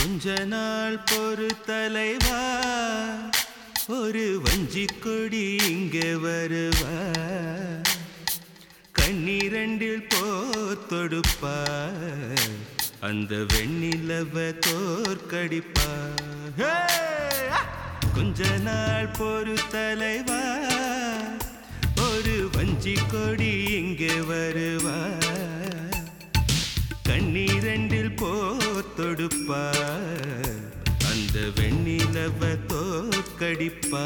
கொஞ்ச நாள் பொறு தலைவா ஒரு வஞ்சி கொடி இங்கே வருவா. கண்ணீரண்டில் போர் அந்த வெண்ணிலவ தோற்கடிப்பா. கொஞ்ச நாள் பொறு தலைவா ஒரு வஞ்சி கொடி இங்கே வருவா. கொடுப்பார். அந்த வெண்ணிலவ தோற்கடிப்பா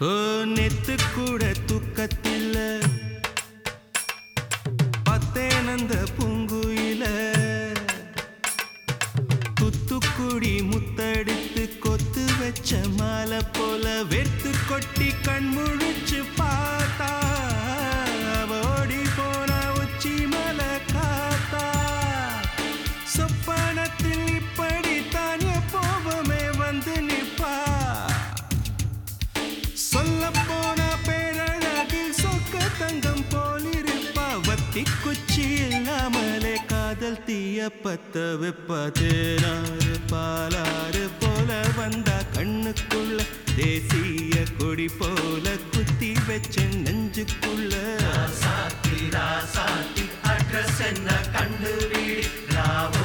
நெத்து கூட தூக்கத்தில் பத்தேனந்த பூங்குயில. துத்துக்குடி முத்தடித்து கொத்து வச்ச மாலை போல வெத்து கொட்டி கண்முழிச்சு போலிருப்பா வத்தி இல்லாமலே காதல் தீய பத்த வெப்ப பாலாறு போல வந்தா கண்ணுக்குள்ள தேசிய கொடி போல குத்தி வச்ச நெஞ்சுக்குள்ள. சாத்தி ராசாத்தி அட்ரஸ் என்ன? கண்டு ராவோடு ராவாக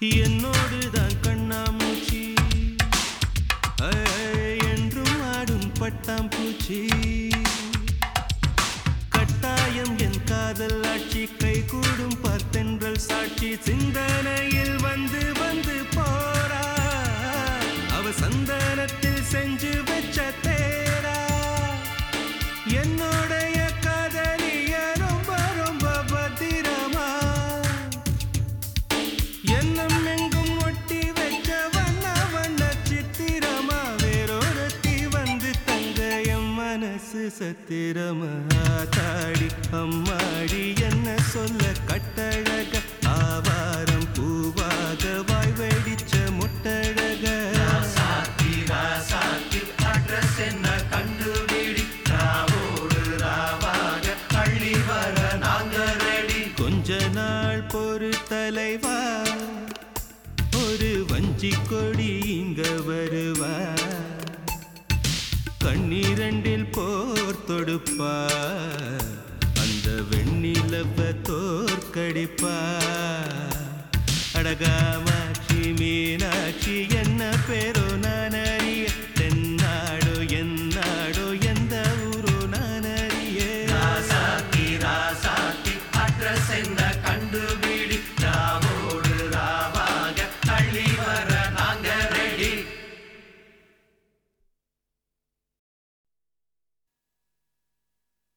என்னோடு தான் கண்ணாமூச்சி என்றும் ஆடும் பட்டாம்பூச்சி. கட்டாயம் என் காதல் ஆட்சி கை கூடும் பார்த்தென்றல் சாட்சி. சிந்தனையில் வந்து வந்து போறா. அவ சந்தனத்தில் செஞ்சு வச்ச மனசு சத்திரமா தாடி அம்மாடி என்ன சொல்ல கட்டழக? ஆவாரம் பூவாக வாய் வெடிச்ச முட்டழக. என்ன கண்டுபிடி? ராவோடு ராவாக அள்ளி வர நாங்க ரெடி. கொஞ்ச நாள் பொறு தலைவா ஒரு வஞ்சி கொடி இங்க வருவா. கண்ணீரண்டில் போர் தொடுப்பா அந்த வெண்ணிலவ தோற்கடிப்பா அடகாமாட்சி